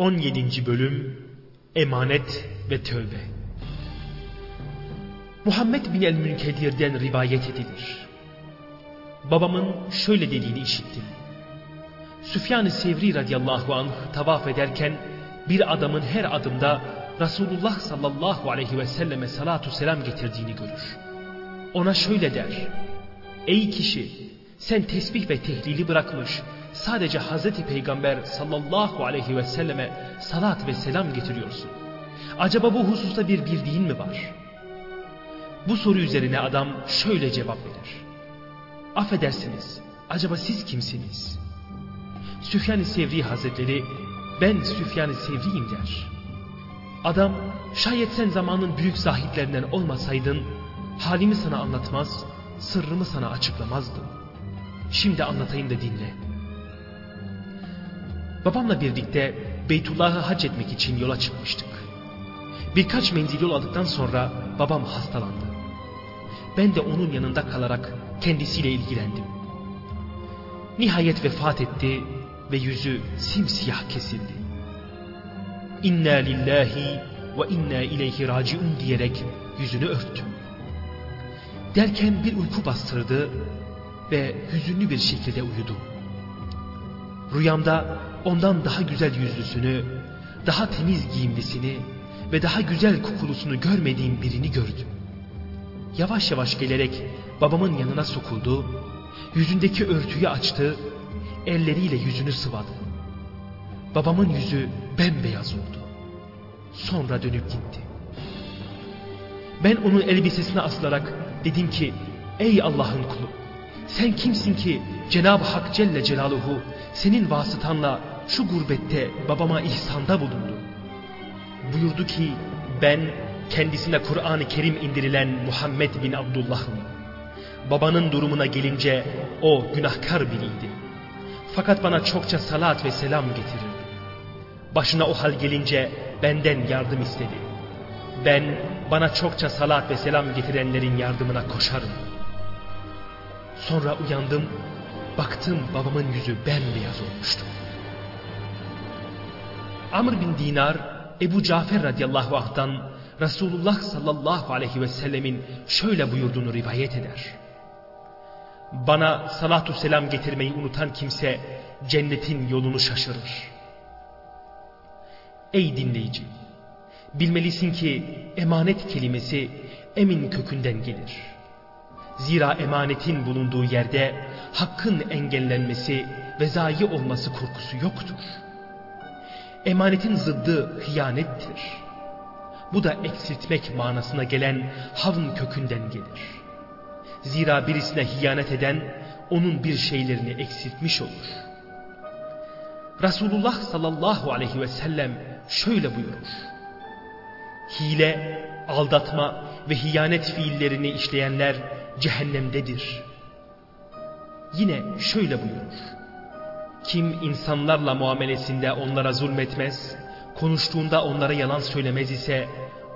17. Bölüm Emanet ve Tövbe Muhammed bin el-Münkedir'den rivayet edilir. Babamın şöyle dediğini işittim. Süfyan-ı Sevri radıyallahu anh tavaf ederken bir adamın her adımda Resulullah sallallahu aleyhi ve selleme salatu selam getirdiğini görür. Ona şöyle der. Ey kişi sen tesbih ve tehlili bırakmış sadece Hazreti Peygamber sallallahu aleyhi ve selleme salat ve selam getiriyorsun. Acaba bu hususta bir bildiğin mi var? Bu soru üzerine adam şöyle cevap verir. Affedersiniz, acaba siz kimsiniz? Süfyan-ı Sevri Hazretleri, ben Süfyan-ı Sevri'yim der. Adam, şayet sen zamanın büyük sahiplerinden olmasaydın, halimi sana anlatmaz, sırrımı sana açıklamazdım. Şimdi anlatayım da dinle. Babamla birlikte Beytullah'ı hac etmek için yola çıkmıştık. Birkaç menzil yol aldıktan sonra babam hastalandı. Ben de onun yanında kalarak kendisiyle ilgilendim. Nihayet vefat etti ve yüzü simsiyah kesildi. İnna lillahi ve inna ileyhi raciun diyerek yüzünü örttüm. Derken bir uyku bastırdı ve hüzünlü bir şekilde uyudum. Rüyamda ondan daha güzel yüzlüsünü, daha temiz giyimlisini ve daha güzel kokulusunu görmediğim birini gördüm. Yavaş yavaş gelerek babamın yanına sokuldu, yüzündeki örtüyü açtı, elleriyle yüzünü sıvadı. Babamın yüzü bembeyaz oldu. Sonra dönüp gitti. Ben onun elbisesine asılarak dedim ki, ey Allah'ın kulu, sen kimsin ki Cenab-ı Hak Celle Celaluhu senin vasıtanla şu gurbette babama ihsanda bulundu. Buyurdu ki ben kendisine Kur'an-ı Kerim indirilen Muhammed bin Abdullah'ım. Babanın durumuna gelince o günahkar biriydi. Fakat bana çokça salat ve selam getirirdi. Başına o hal gelince benden yardım istedi. Ben bana çokça salat ve selam getirenlerin yardımına koşarım. Sonra uyandım, baktım babamın yüzü bembeyaz olmuştu. Amr bin Dinar, Ebu Cafer radıyallahu anh'tan Resulullah sallallahu aleyhi ve sellemin şöyle buyurduğunu rivayet eder. Bana salatu selam getirmeyi unutan kimse cennetin yolunu şaşırır. Ey dinleyici! Bilmelisin ki emanet kelimesi emin kökünden gelir. Zira emanetin bulunduğu yerde hakkın engellenmesi ve zayi olması korkusu yoktur. Emanetin zıddı hıyanettir. Bu da eksiltmek manasına gelen havn kökünden gelir. Zira birisine hiyanet eden onun bir şeylerini eksiltmiş olur. Resulullah sallallahu aleyhi ve sellem şöyle buyurur. Hile, aldatma ve hiyanet fiillerini işleyenler cehennemdedir. Yine şöyle buyurur. Kim insanlarla muamelesinde onlara zulmetmez, konuştuğunda onlara yalan söylemez ise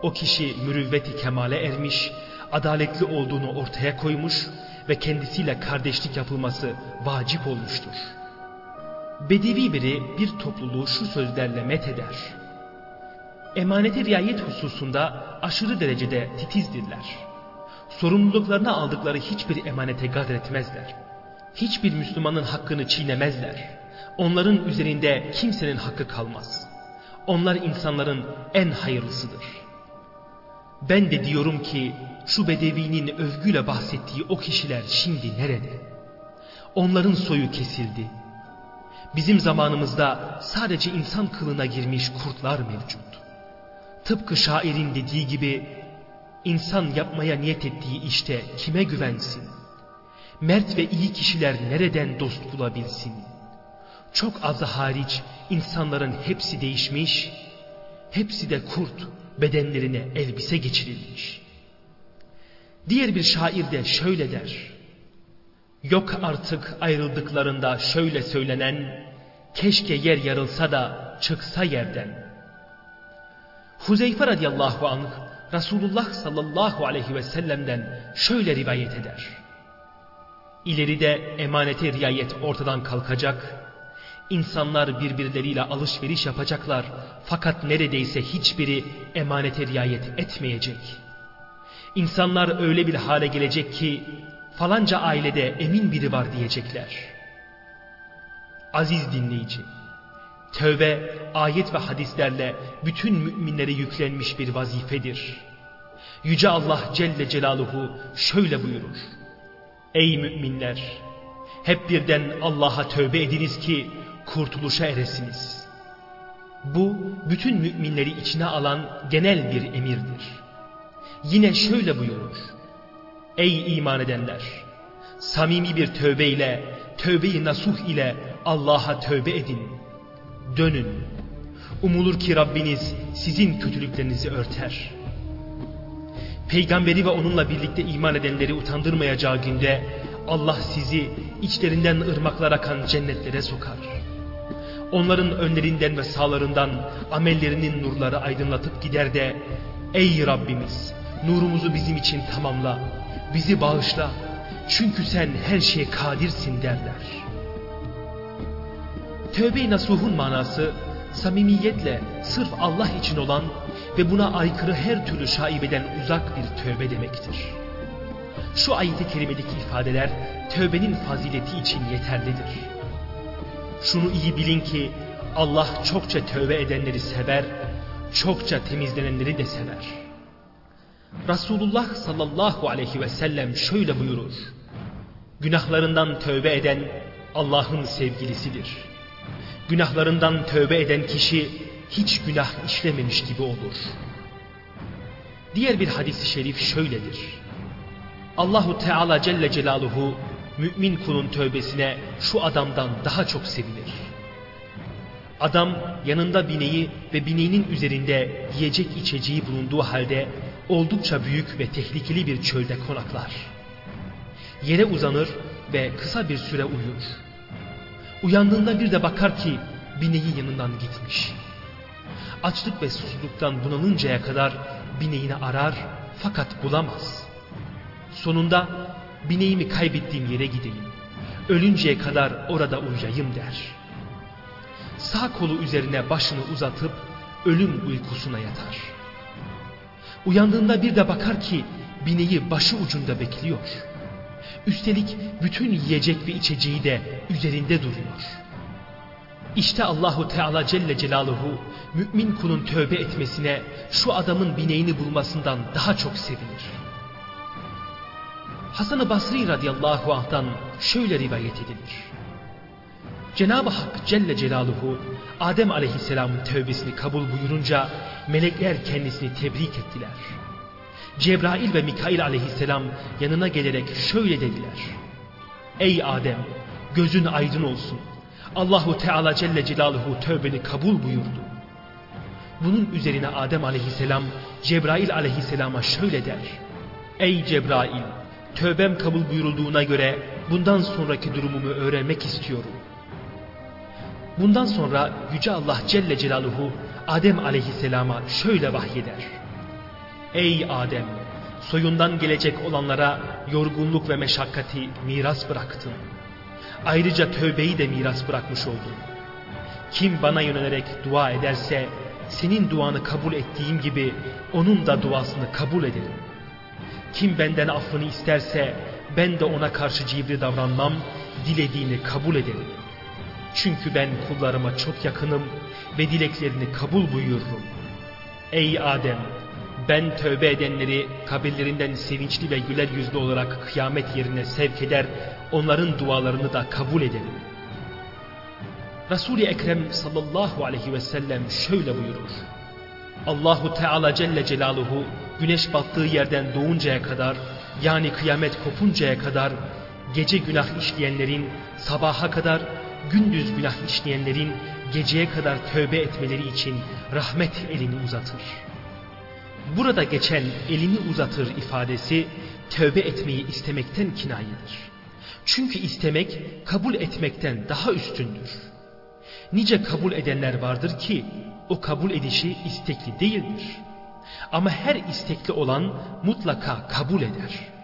o kişi mürüvveti kemale ermiş, adaletli olduğunu ortaya koymuş ve kendisiyle kardeşlik yapılması vacip olmuştur. Bedevi biri bir topluluğu şu sözlerle met eder. Emanete riayet hususunda aşırı derecede titizdirler. Sorumluluklarına aldıkları hiçbir emanete gadretmezler. Hiçbir Müslümanın hakkını çiğnemezler. Onların üzerinde kimsenin hakkı kalmaz. Onlar insanların en hayırlısıdır. Ben de diyorum ki şu bedevinin övgüyle bahsettiği o kişiler şimdi nerede? Onların soyu kesildi. Bizim zamanımızda sadece insan kılına girmiş kurtlar mevcut. Tıpkı şairin dediği gibi insan yapmaya niyet ettiği işte kime güvensin? Mert ve iyi kişiler nereden dost bulabilsin? Çok azı hariç insanların hepsi değişmiş, hepsi de kurt bedenlerine elbise geçirilmiş. Diğer bir şair de şöyle der. Yok artık ayrıldıklarında şöyle söylenen, keşke yer yarılsa da çıksa yerden. Huzeyfe radıyallahu anh Resulullah sallallahu aleyhi ve sellem'den şöyle rivayet eder. İleride emanete riayet ortadan kalkacak, İnsanlar birbirleriyle alışveriş yapacaklar fakat neredeyse hiçbiri emanete riayet etmeyecek. İnsanlar öyle bir hale gelecek ki falanca ailede emin biri var diyecekler. Aziz dinleyici, tövbe ayet ve hadislerle bütün müminlere yüklenmiş bir vazifedir. Yüce Allah Celle Celaluhu şöyle buyurur. Ey müminler! Hep birden Allah'a tövbe ediniz ki kurtuluşa eresiniz. Bu bütün müminleri içine alan genel bir emirdir. Yine şöyle buyurur. Ey iman edenler! Samimi bir tövbeyle, tövbeyi nasuh ile Allah'a tövbe edin. Dönün. Umulur ki Rabbiniz sizin kötülüklerinizi örter. Peygamberi ve onunla birlikte iman edenleri utandırmayacağı günde Allah sizi içlerinden ırmaklar akan cennetlere sokar. Onların önlerinden ve sağlarından amellerinin nurları aydınlatıp gider de Ey Rabbimiz nurumuzu bizim için tamamla, bizi bağışla çünkü sen her şeye kadirsin derler. Tövbe-i nasuhun manası samimiyetle sırf Allah için olan ve buna aykırı her türlü şaibeden uzak bir tövbe demektir. Şu ayeti kerimedeki ifadeler tövbenin fazileti için yeterlidir. Şunu iyi bilin ki Allah çokça tövbe edenleri sever, çokça temizlenenleri de sever. Resulullah sallallahu aleyhi ve sellem şöyle buyurur. Günahlarından tövbe eden Allah'ın sevgilisidir. Günahlarından tövbe eden kişi hiç günah işlememiş gibi olur. Diğer bir hadis-i şerif şöyledir. Allahu Teala Celle Celaluhu mümin kulun tövbesine şu adamdan daha çok sevinir. Adam yanında bineği ve bineğinin üzerinde yiyecek içeceği bulunduğu halde oldukça büyük ve tehlikeli bir çölde konaklar. Yere uzanır ve kısa bir süre uyur. Uyandığında bir de bakar ki bineği yanından gitmiş. Açlık ve susuzluktan bunalıncaya kadar bineğini arar fakat bulamaz. Sonunda bineğimi kaybettiğim yere gideyim. Ölünceye kadar orada uyuyayım der. Sağ kolu üzerine başını uzatıp ölüm uykusuna yatar. Uyandığında bir de bakar ki bineği başı ucunda bekliyor. Üstelik bütün yiyecek ve içeceği de üzerinde duruyor. İşte Allahu Teala Celle Celaluhu mümin kulun tövbe etmesine şu adamın bineğini bulmasından daha çok sevinir. Hasan-ı Basri radıyallahu anh'tan şöyle rivayet edilir. Cenab-ı Hak Celle Celaluhu Adem aleyhisselamın tövbesini kabul buyurunca melekler kendisini tebrik ettiler. Cebrail ve Mikail aleyhisselam yanına gelerek şöyle dediler. Ey Adem gözün aydın olsun. Allahu Teala Celle Celaluhu tövbeni kabul buyurdu. Bunun üzerine Adem aleyhisselam Cebrail aleyhisselama şöyle der. Ey Cebrail tövbem kabul buyurulduğuna göre bundan sonraki durumumu öğrenmek istiyorum. Bundan sonra Yüce Allah Celle Celaluhu Adem aleyhisselama şöyle vahyeder. Ey Adem! Soyundan gelecek olanlara yorgunluk ve meşakkati miras bıraktın. Ayrıca tövbeyi de miras bırakmış oldun. Kim bana yönelerek dua ederse senin duanı kabul ettiğim gibi onun da duasını kabul ederim. Kim benden affını isterse ben de ona karşı cibri davranmam, dilediğini kabul ederim. Çünkü ben kullarıma çok yakınım ve dileklerini kabul buyururum. Ey Adem! Ben tövbe edenleri kabirlerinden sevinçli ve güler yüzlü olarak kıyamet yerine sevk eder, onların dualarını da kabul ederim. Resul-i Ekrem sallallahu aleyhi ve sellem şöyle buyurur. Allahu Teala Celle Celaluhu güneş battığı yerden doğuncaya kadar yani kıyamet kopuncaya kadar gece günah işleyenlerin sabaha kadar gündüz günah işleyenlerin geceye kadar tövbe etmeleri için rahmet elini uzatır. Burada geçen elini uzatır ifadesi tövbe etmeyi istemekten kinayedir. Çünkü istemek kabul etmekten daha üstündür. Nice kabul edenler vardır ki o kabul edişi istekli değildir. Ama her istekli olan mutlaka kabul eder.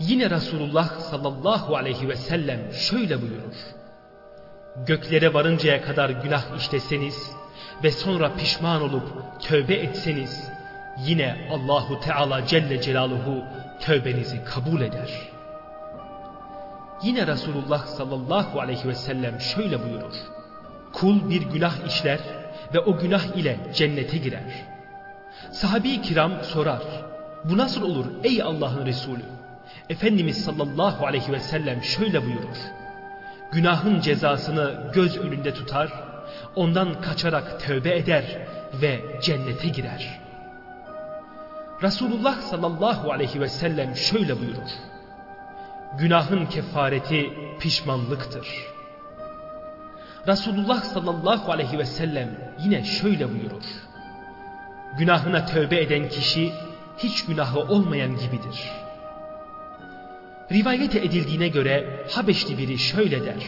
Yine Resulullah sallallahu aleyhi ve sellem şöyle buyurur. göklere varıncaya kadar günah işleseniz ve sonra pişman olup tövbe etseniz yine Allahu Teala Celle Celaluhu tövbenizi kabul eder. Yine Resulullah sallallahu aleyhi ve sellem şöyle buyurur. Kul bir günah işler ve o günah ile cennete girer. Sahabi kiram sorar. Bu nasıl olur ey Allah'ın Resulü? Efendimiz sallallahu aleyhi ve sellem şöyle buyurur. Günahın cezasını göz önünde tutar, ondan kaçarak tövbe eder ve cennete girer. Resulullah sallallahu aleyhi ve sellem şöyle buyurur. Günahın kefareti pişmanlıktır. Resulullah sallallahu aleyhi ve sellem yine şöyle buyurur. Günahına tövbe eden kişi hiç günahı olmayan gibidir. Rivayet edildiğine göre Habeşli biri şöyle der.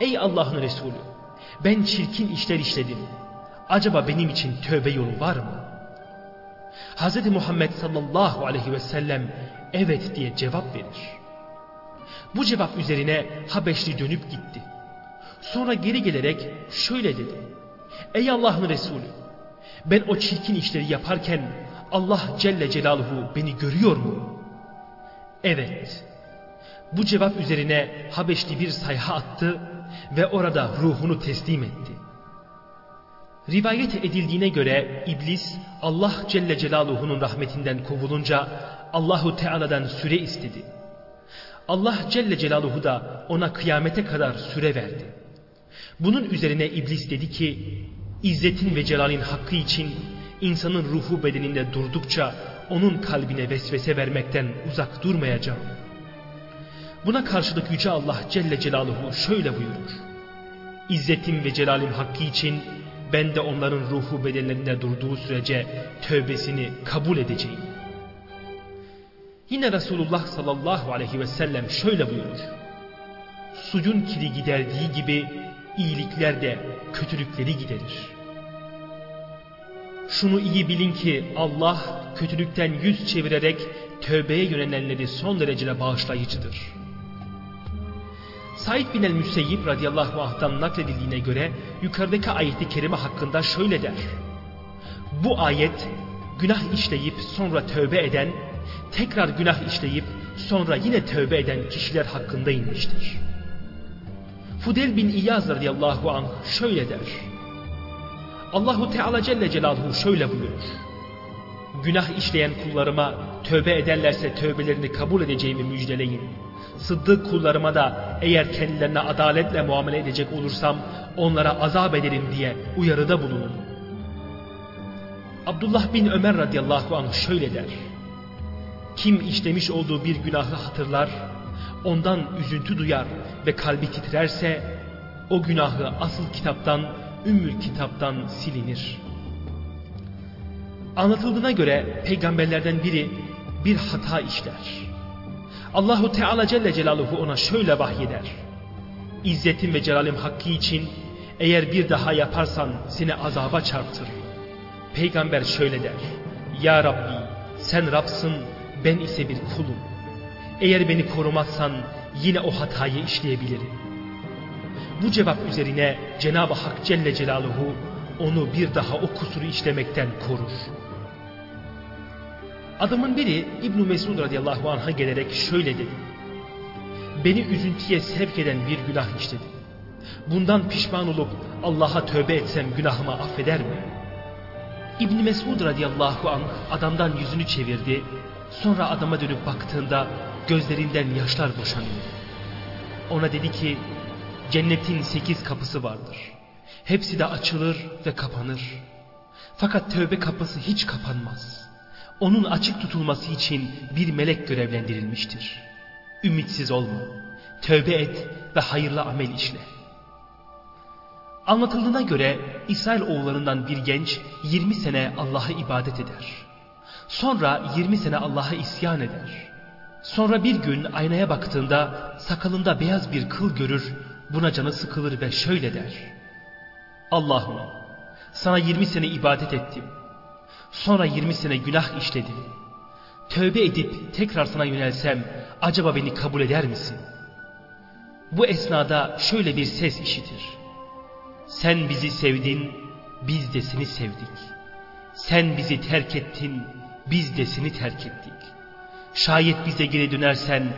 Ey Allah'ın Resulü ben çirkin işler işledim. Acaba benim için tövbe yolu var mı? Hz. Muhammed sallallahu aleyhi ve sellem evet diye cevap verir. Bu cevap üzerine Habeşli dönüp gitti. Sonra geri gelerek şöyle dedi. Ey Allah'ın Resulü ben o çirkin işleri yaparken Allah Celle Celaluhu beni görüyor mu? Evet. Bu cevap üzerine Habeşli bir sayha attı ve orada ruhunu teslim etti. Rivayet edildiğine göre iblis Allah Celle Celaluhu'nun rahmetinden kovulunca Allahu Teala'dan süre istedi. Allah Celle Celaluhu da ona kıyamete kadar süre verdi. Bunun üzerine iblis dedi ki İzzetin ve celalin hakkı için insanın ruhu bedeninde durdukça onun kalbine vesvese vermekten uzak durmayacağım. Buna karşılık Yüce Allah Celle Celaluhu şöyle buyurur. İzzetim ve celalim hakkı için ben de onların ruhu bedenlerinde durduğu sürece tövbesini kabul edeceğim. Yine Resulullah sallallahu aleyhi ve sellem şöyle buyurur. Sucun kiri giderdiği gibi iyilikler de kötülükleri giderir. Şunu iyi bilin ki Allah kötülükten yüz çevirerek tövbeye yönelenleri son derecede bağışlayıcıdır. Said bin el-Müseyyib radıyallahu anh'tan nakledildiğine göre yukarıdaki ayeti kerime hakkında şöyle der. Bu ayet günah işleyip sonra tövbe eden, tekrar günah işleyip sonra yine tövbe eden kişiler hakkında inmiştir. Fudel bin İyaz radıyallahu anh şöyle der. Allahu Teala Celle Celaluhu şöyle buyurur. Günah işleyen kullarıma tövbe ederlerse tövbelerini kabul edeceğimi müjdeleyin. Sıddık kullarıma da eğer kendilerine adaletle muamele edecek olursam onlara azap ederim diye uyarıda bulunun. Abdullah bin Ömer radıyallahu anh şöyle der. Kim işlemiş olduğu bir günahı hatırlar, ondan üzüntü duyar ve kalbi titrerse o günahı asıl kitaptan Ümmül Kitap'tan silinir. Anlatıldığına göre peygamberlerden biri bir hata işler. Allahu Teala Celle Celaluhu ona şöyle vahyeder. İzzetim ve celalim hakkı için eğer bir daha yaparsan seni azaba çarptır. Peygamber şöyle der. Ya Rabbi sen Rabsın ben ise bir kulum. Eğer beni korumazsan yine o hatayı işleyebilirim. Bu cevap üzerine Cenab-ı Hak Celle Celaluhu onu bir daha o kusuru işlemekten korur. Adamın biri İbn Mesud radıyallahu anh'a gelerek şöyle dedi. Beni üzüntüye sevk eden bir günah işledim. Bundan pişman olup Allah'a tövbe etsem günahımı affeder mi? İbn Mesud radıyallahu anh adamdan yüzünü çevirdi. Sonra adama dönüp baktığında gözlerinden yaşlar boşanıyor. Ona dedi ki Cennetin sekiz kapısı vardır. Hepsi de açılır ve kapanır. Fakat tövbe kapısı hiç kapanmaz. Onun açık tutulması için bir melek görevlendirilmiştir. Ümitsiz olma. Tövbe et ve hayırlı amel işle. Anlatıldığına göre İsrail oğullarından bir genç 20 sene Allah'a ibadet eder. Sonra 20 sene Allah'a isyan eder. Sonra bir gün aynaya baktığında sakalında beyaz bir kıl görür Buna canı sıkılır ve şöyle der. Allah'ım sana 20 sene ibadet ettim. Sonra 20 sene günah işledim. Tövbe edip tekrar sana yönelsem acaba beni kabul eder misin? Bu esnada şöyle bir ses işitir. Sen bizi sevdin, biz de seni sevdik. Sen bizi terk ettin, biz de seni terk ettik. Şayet bize geri dönersen,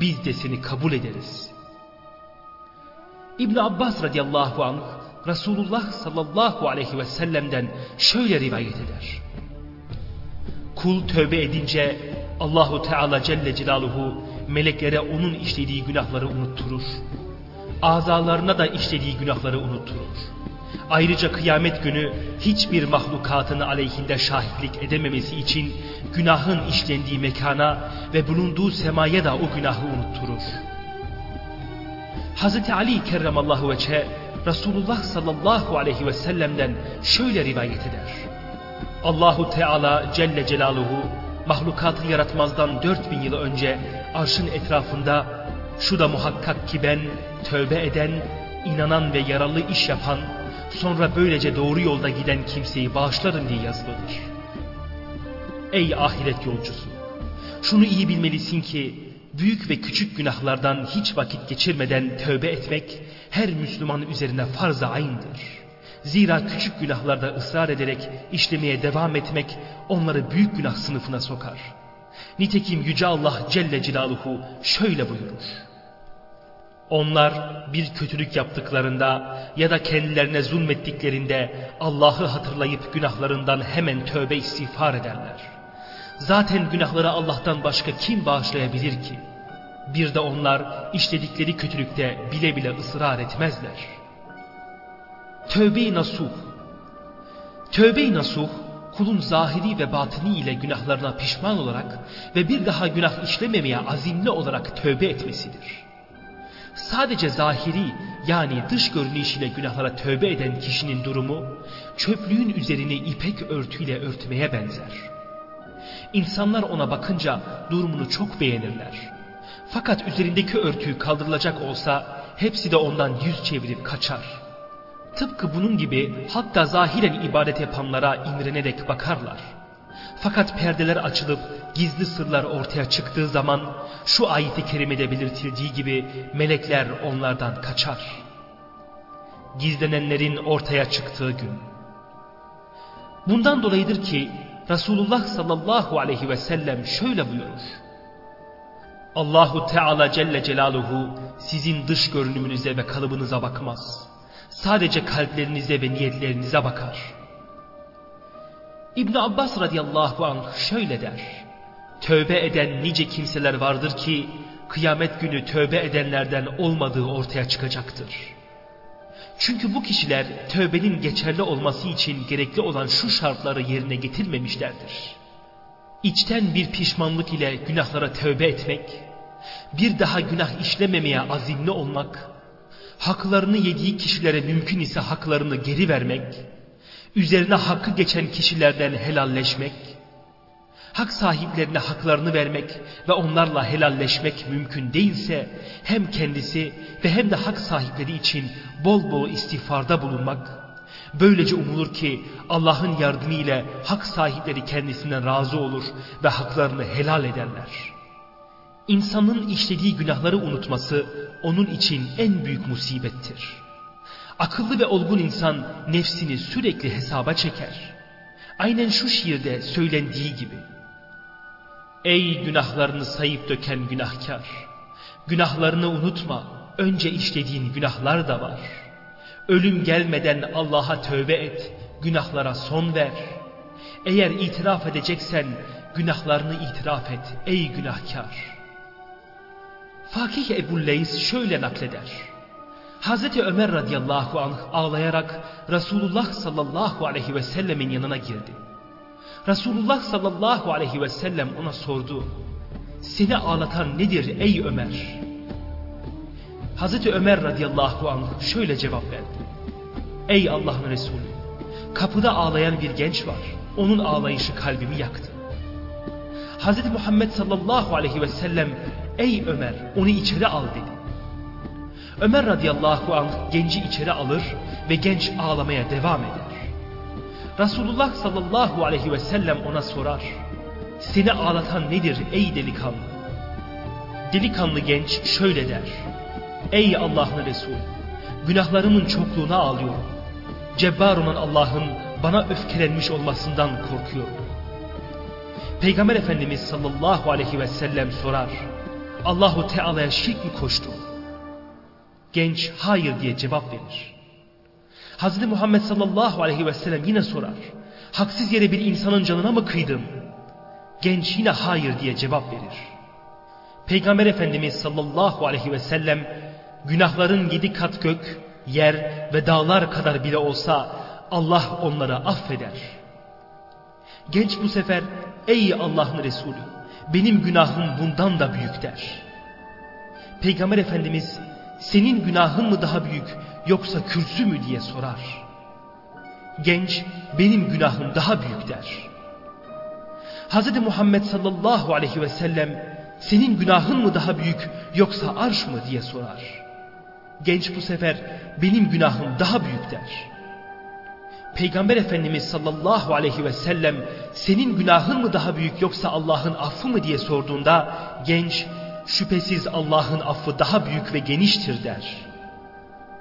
biz de seni kabul ederiz. İbn Abbas radıyallahu anh, Resulullah sallallahu aleyhi ve sellem'den şöyle rivayet eder. Kul tövbe edince Allahu Teala Celle Celaluhu meleklere onun işlediği günahları unutturur. Azalarına da işlediği günahları unutturur. Ayrıca kıyamet günü hiçbir mahlukatını aleyhinde şahitlik edememesi için günahın işlendiği mekana ve bulunduğu semaya da o günahı unutturur. Hz. Ali kerramallahu veçhe Resulullah sallallahu aleyhi ve sellem'den şöyle rivayet eder. Allahu Teala Celle Celaluhu mahlukatı yaratmazdan 4000 yıl önce arşın etrafında şu da muhakkak ki ben tövbe eden, inanan ve yararlı iş yapan, sonra böylece doğru yolda giden kimseyi bağışlarım diye yazılıdır. Ey ahiret yolcusu! Şunu iyi bilmelisin ki büyük ve küçük günahlardan hiç vakit geçirmeden tövbe etmek her Müslüman üzerine farz-ı aynıdır. Zira küçük günahlarda ısrar ederek işlemeye devam etmek onları büyük günah sınıfına sokar. Nitekim Yüce Allah Celle Celaluhu şöyle buyurur. Onlar bir kötülük yaptıklarında ya da kendilerine zulmettiklerinde Allah'ı hatırlayıp günahlarından hemen tövbe istiğfar ederler. Zaten günahları Allah'tan başka kim bağışlayabilir ki? Bir de onlar işledikleri kötülükte bile bile ısrar etmezler. Tövbe-i nasuh Tövbe-i nasuh kulun zahiri ve batini ile günahlarına pişman olarak ve bir daha günah işlememeye azimli olarak tövbe etmesidir. Sadece zahiri yani dış görünüşüyle günahlara tövbe eden kişinin durumu çöplüğün üzerini ipek örtüyle örtmeye benzer. İnsanlar ona bakınca durumunu çok beğenirler. Fakat üzerindeki örtüyü kaldırılacak olsa hepsi de ondan yüz çevirip kaçar. Tıpkı bunun gibi hatta zahiren ibadet yapanlara imrenerek bakarlar. Fakat perdeler açılıp gizli sırlar ortaya çıktığı zaman şu ayeti kerimede belirtildiği gibi melekler onlardan kaçar. Gizlenenlerin ortaya çıktığı gün. Bundan dolayıdır ki Resulullah sallallahu aleyhi ve sellem şöyle buyurur. Allahu Teala Celle Celaluhu sizin dış görünümünüze ve kalıbınıza bakmaz. Sadece kalplerinize ve niyetlerinize bakar. İbn Abbas radıyallahu anh şöyle der. Tövbe eden nice kimseler vardır ki kıyamet günü tövbe edenlerden olmadığı ortaya çıkacaktır. Çünkü bu kişiler tövbenin geçerli olması için gerekli olan şu şartları yerine getirmemişlerdir. İçten bir pişmanlık ile günahlara tövbe etmek, bir daha günah işlememeye azimli olmak, haklarını yediği kişilere mümkün ise haklarını geri vermek, üzerine hakkı geçen kişilerden helalleşmek, hak sahiplerine haklarını vermek ve onlarla helalleşmek mümkün değilse hem kendisi ve hem de hak sahipleri için bol bol istiğfarda bulunmak, böylece umulur ki Allah'ın yardımıyla hak sahipleri kendisinden razı olur ve haklarını helal ederler.'' İnsanın işlediği günahları unutması onun için en büyük musibettir. Akıllı ve olgun insan nefsini sürekli hesaba çeker. Aynen şu şiirde söylendiği gibi. Ey günahlarını sayıp döken günahkar! Günahlarını unutma, önce işlediğin günahlar da var. Ölüm gelmeden Allah'a tövbe et, günahlara son ver. Eğer itiraf edeceksen günahlarını itiraf et ey günahkar.'' Fakih Ebu Leys şöyle nakleder. Hazreti Ömer radıyallahu anh ağlayarak Resulullah sallallahu aleyhi ve sellemin yanına girdi. Resulullah sallallahu aleyhi ve sellem ona sordu. Seni ağlatan nedir ey Ömer? Hazreti Ömer radıyallahu anh şöyle cevap verdi. Ey Allah'ın Resulü, kapıda ağlayan bir genç var. Onun ağlayışı kalbimi yaktı. Hazreti Muhammed sallallahu aleyhi ve sellem Ey Ömer onu içeri al dedi. Ömer radıyallahu anh genci içeri alır ve genç ağlamaya devam eder. Resulullah sallallahu aleyhi ve sellem ona sorar. Seni ağlatan nedir ey delikanlı? Delikanlı genç şöyle der. Ey Allah'ın Resulü günahlarımın çokluğuna ağlıyorum. Cebbar olan Allah'ın bana öfkelenmiş olmasından korkuyorum. Peygamber Efendimiz sallallahu aleyhi ve sellem sorar. Allahu Teala'ya şirk mi koştu? Genç hayır diye cevap verir. Hazreti Muhammed sallallahu aleyhi ve sellem yine sorar. Haksız yere bir insanın canına mı kıydım? Genç yine hayır diye cevap verir. Peygamber Efendimiz sallallahu aleyhi ve sellem günahların yedi kat gök, yer ve dağlar kadar bile olsa Allah onları affeder. Genç bu sefer ey Allah'ın Resulü benim günahım bundan da büyük der. Peygamber Efendimiz senin günahın mı daha büyük yoksa kürsü mü diye sorar. Genç benim günahım daha büyük der. Hz. Muhammed sallallahu aleyhi ve sellem senin günahın mı daha büyük yoksa arş mı diye sorar. Genç bu sefer benim günahım daha büyük der. Peygamber Efendimiz sallallahu aleyhi ve sellem senin günahın mı daha büyük yoksa Allah'ın affı mı diye sorduğunda genç şüphesiz Allah'ın affı daha büyük ve geniştir der.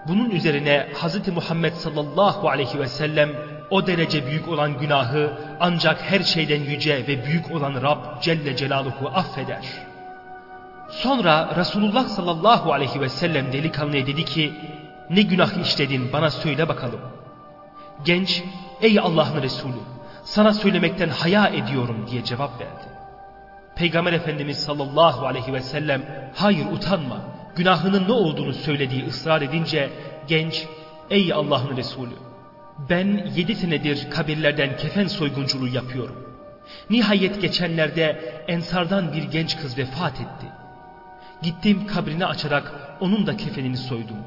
Bunun üzerine Hz. Muhammed sallallahu aleyhi ve sellem o derece büyük olan günahı ancak her şeyden yüce ve büyük olan Rab Celle Celaluhu affeder. Sonra Resulullah sallallahu aleyhi ve sellem delikanlıya dedi ki ne günah işledin bana söyle bakalım. Genç ey Allah'ın Resulü sana söylemekten haya ediyorum diye cevap verdi. Peygamber Efendimiz sallallahu aleyhi ve sellem hayır utanma günahının ne olduğunu söylediği ısrar edince genç ey Allah'ın Resulü ben yedi senedir kabirlerden kefen soygunculuğu yapıyorum. Nihayet geçenlerde ensardan bir genç kız vefat etti. Gittim kabrini açarak onun da kefenini soydum.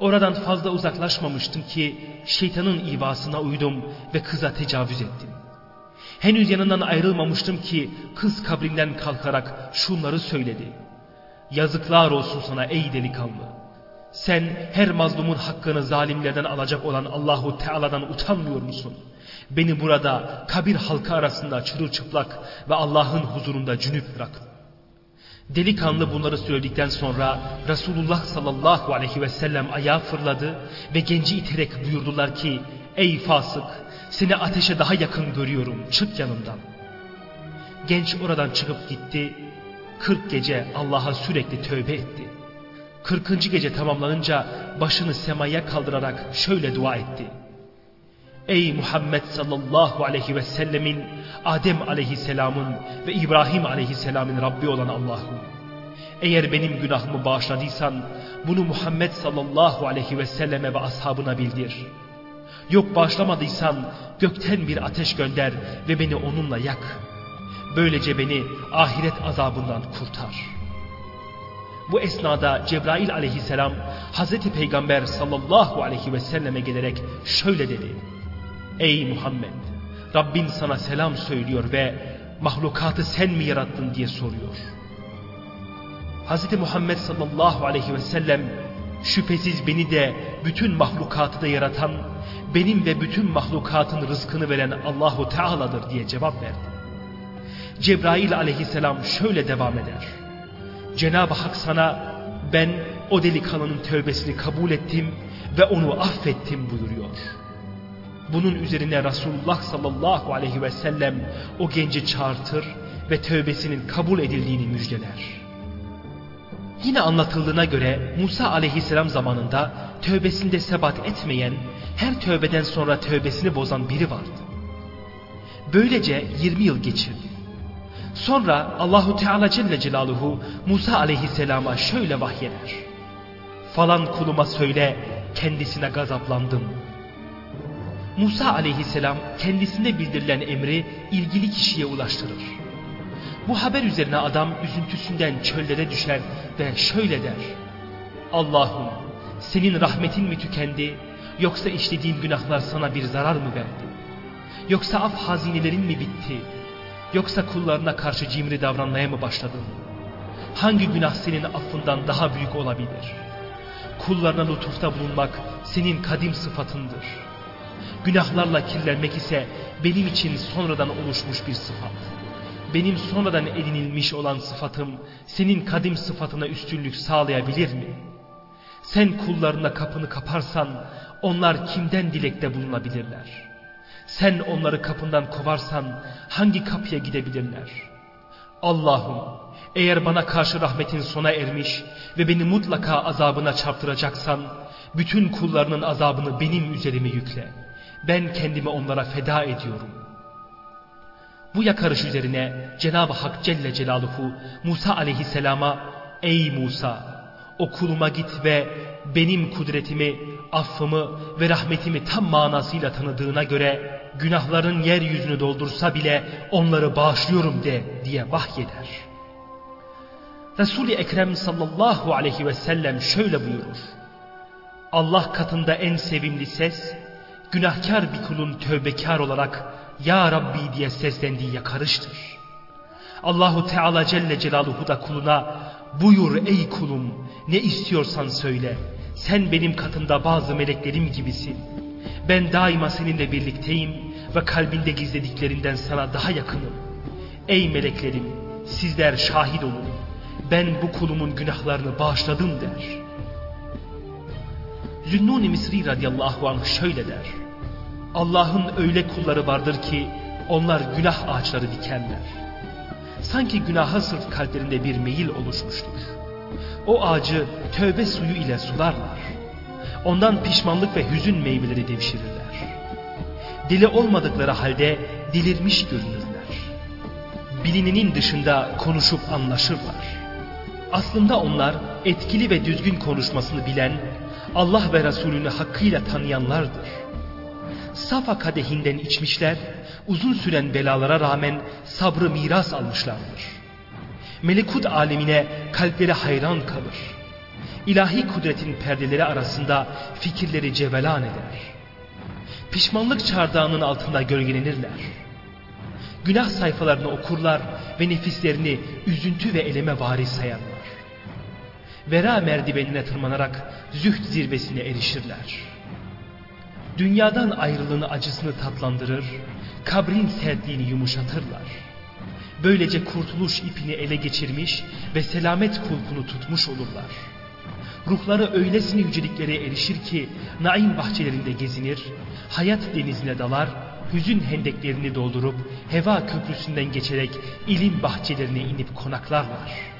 Oradan fazla uzaklaşmamıştım ki şeytanın ivasına uydum ve kıza tecavüz ettim. Henüz yanından ayrılmamıştım ki kız kabrinden kalkarak şunları söyledi. Yazıklar olsun sana ey delikanlı. Sen her mazlumun hakkını zalimlerden alacak olan Allahu Teala'dan utanmıyor musun? Beni burada kabir halkı arasında çırılçıplak ve Allah'ın huzurunda cünüp bırakın. Delikanlı bunları söyledikten sonra Resulullah sallallahu aleyhi ve sellem ayağa fırladı ve genci iterek buyurdular ki Ey fasık seni ateşe daha yakın görüyorum çık yanımdan. Genç oradan çıkıp gitti. Kırk gece Allah'a sürekli tövbe etti. Kırkıncı gece tamamlanınca başını semaya kaldırarak şöyle dua etti. Ey Muhammed sallallahu aleyhi ve sellemin, Adem aleyhisselamın ve İbrahim aleyhisselamın Rabbi olan Allah'ım. Eğer benim günahımı bağışladıysan bunu Muhammed sallallahu aleyhi ve selleme ve ashabına bildir. Yok bağışlamadıysan gökten bir ateş gönder ve beni onunla yak. Böylece beni ahiret azabından kurtar. Bu esnada Cebrail aleyhisselam Hazreti Peygamber sallallahu aleyhi ve selleme gelerek şöyle dedi. Ey Muhammed! Rabbin sana selam söylüyor ve mahlukatı sen mi yarattın diye soruyor. Hz. Muhammed sallallahu aleyhi ve sellem şüphesiz beni de bütün mahlukatı da yaratan, benim ve bütün mahlukatın rızkını veren Allahu Teala'dır diye cevap verdi. Cebrail aleyhisselam şöyle devam eder. Cenab-ı Hak sana ben o delikanlının tövbesini kabul ettim ve onu affettim buyuruyor. Bunun üzerine Resulullah sallallahu aleyhi ve sellem o genci çağırtır ve tövbesinin kabul edildiğini müjdeler. Yine anlatıldığına göre Musa aleyhisselam zamanında tövbesinde sebat etmeyen, her tövbeden sonra tövbesini bozan biri vardı. Böylece 20 yıl geçirdi. Sonra Allahu Teala Celle Celaluhu Musa aleyhisselama şöyle vahyeder. Falan kuluma söyle kendisine gazaplandım. Musa aleyhisselam kendisine bildirilen emri ilgili kişiye ulaştırır. Bu haber üzerine adam üzüntüsünden çöllere düşer ve şöyle der. Allah'ım senin rahmetin mi tükendi yoksa işlediğim günahlar sana bir zarar mı verdi? Yoksa af hazinelerin mi bitti? Yoksa kullarına karşı cimri davranmaya mı başladın? Hangi günah senin affından daha büyük olabilir? Kullarına lütufta bulunmak senin kadim sıfatındır. Günahlarla kirlenmek ise benim için sonradan oluşmuş bir sıfat. Benim sonradan edinilmiş olan sıfatım senin kadim sıfatına üstünlük sağlayabilir mi? Sen kullarına kapını kaparsan onlar kimden dilekte bulunabilirler? Sen onları kapından kovarsan hangi kapıya gidebilirler? Allah'ım eğer bana karşı rahmetin sona ermiş ve beni mutlaka azabına çarptıracaksan bütün kullarının azabını benim üzerime yükle. Ben kendimi onlara feda ediyorum. Bu yakarış üzerine Cenab-ı Hak Celle Celaluhu Musa aleyhisselama Ey Musa o kuluma git ve benim kudretimi, affımı ve rahmetimi tam manasıyla tanıdığına göre günahların yeryüzünü doldursa bile onları bağışlıyorum de diye vahyeder. Resul-i Ekrem sallallahu aleyhi ve sellem şöyle buyurur. Allah katında en sevimli ses, günahkar bir kulun tövbekar olarak Ya Rabbi diye seslendiği yakarıştır. Allahu Teala Celle Celaluhu da kuluna buyur ey kulum ne istiyorsan söyle. Sen benim katımda bazı meleklerim gibisin. Ben daima seninle birlikteyim ve kalbinde gizlediklerinden sana daha yakınım. Ey meleklerim sizler şahit olun. Ben bu kulumun günahlarını bağışladım der. Zünnun-i Misri radiyallahu anh şöyle der. Allah'ın öyle kulları vardır ki onlar günah ağaçları dikerler. Sanki günaha sırf kalplerinde bir meyil oluşmuştur. O ağacı tövbe suyu ile sularlar. Ondan pişmanlık ve hüzün meyveleri devşirirler. Dili olmadıkları halde delirmiş görünürler. Bilinenin dışında konuşup anlaşırlar. Aslında onlar etkili ve düzgün konuşmasını bilen, Allah ve Resulünü hakkıyla tanıyanlardır. Safa kadehinden içmişler, uzun süren belalara rağmen sabrı miras almışlardır. Melekut alemine kalpleri hayran kalır. İlahi kudretin perdeleri arasında fikirleri cevelan eder. Pişmanlık çardağının altında gölgelenirler. Günah sayfalarını okurlar ve nefislerini üzüntü ve eleme varis sayarlar. Vera merdivenine tırmanarak zühd zirvesine erişirler. Dünyadan ayrılığın acısını tatlandırır, kabrin sertliğini yumuşatırlar. Böylece kurtuluş ipini ele geçirmiş ve selamet kulpunu tutmuş olurlar. Ruhları öylesine yüceliklere erişir ki naim bahçelerinde gezinir, hayat denizine dalar, hüzün hendeklerini doldurup heva köprüsünden geçerek ilim bahçelerine inip konaklarlar.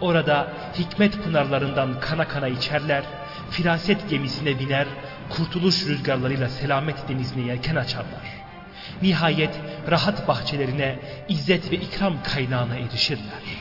Orada hikmet pınarlarından kana kana içerler, firaset gemisine biner, kurtuluş rüzgarlarıyla selamet denizine yelken açarlar. Nihayet rahat bahçelerine, izzet ve ikram kaynağına erişirler.